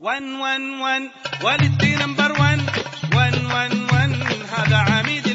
1 1 1 والدي نمبر 1 1 1 1 هذا عميدي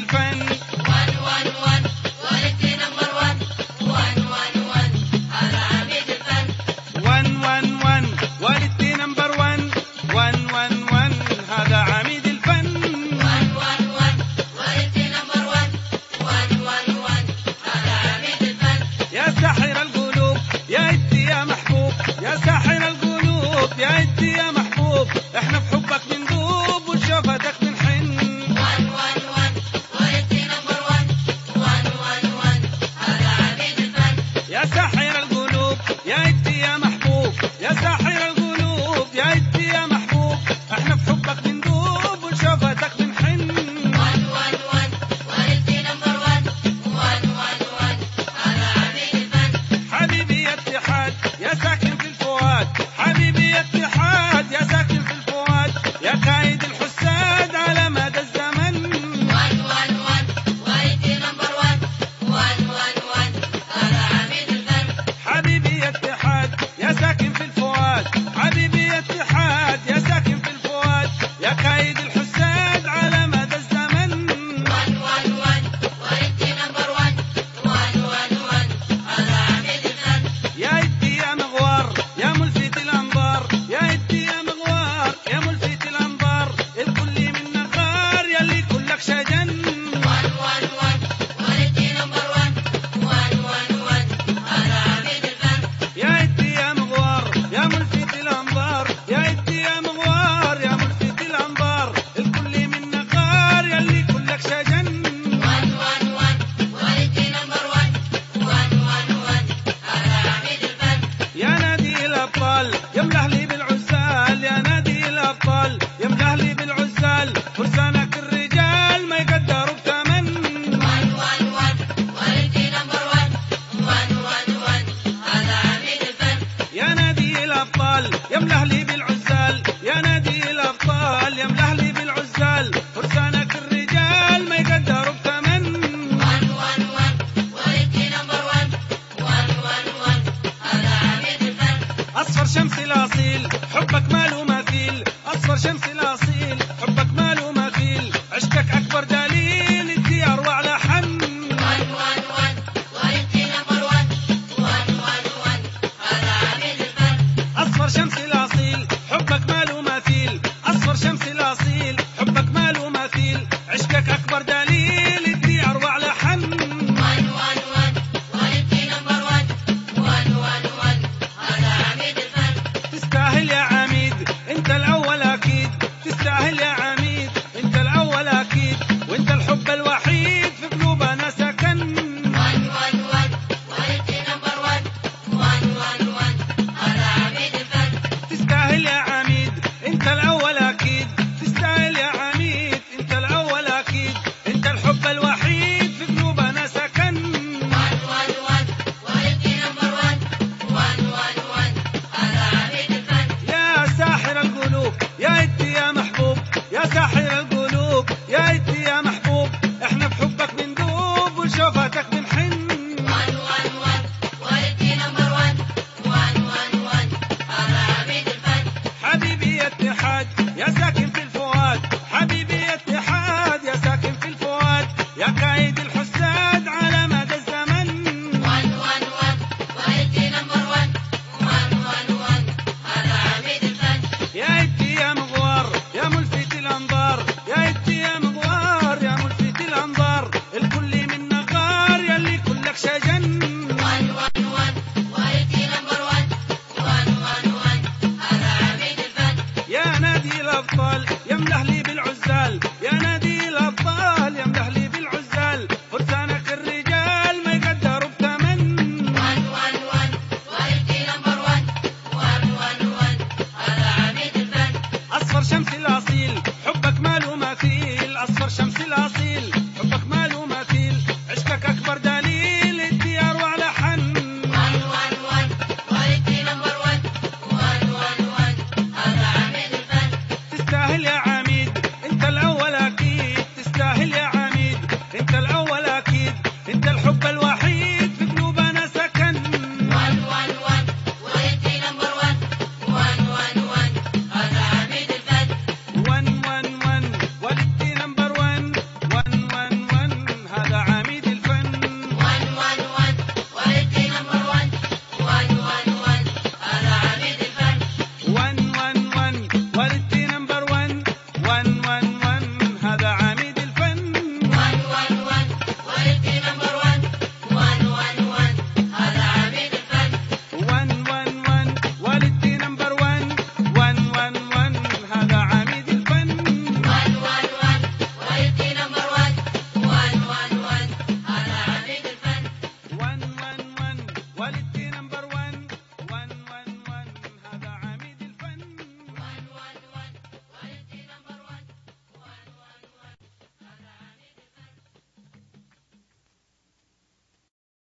يا من علي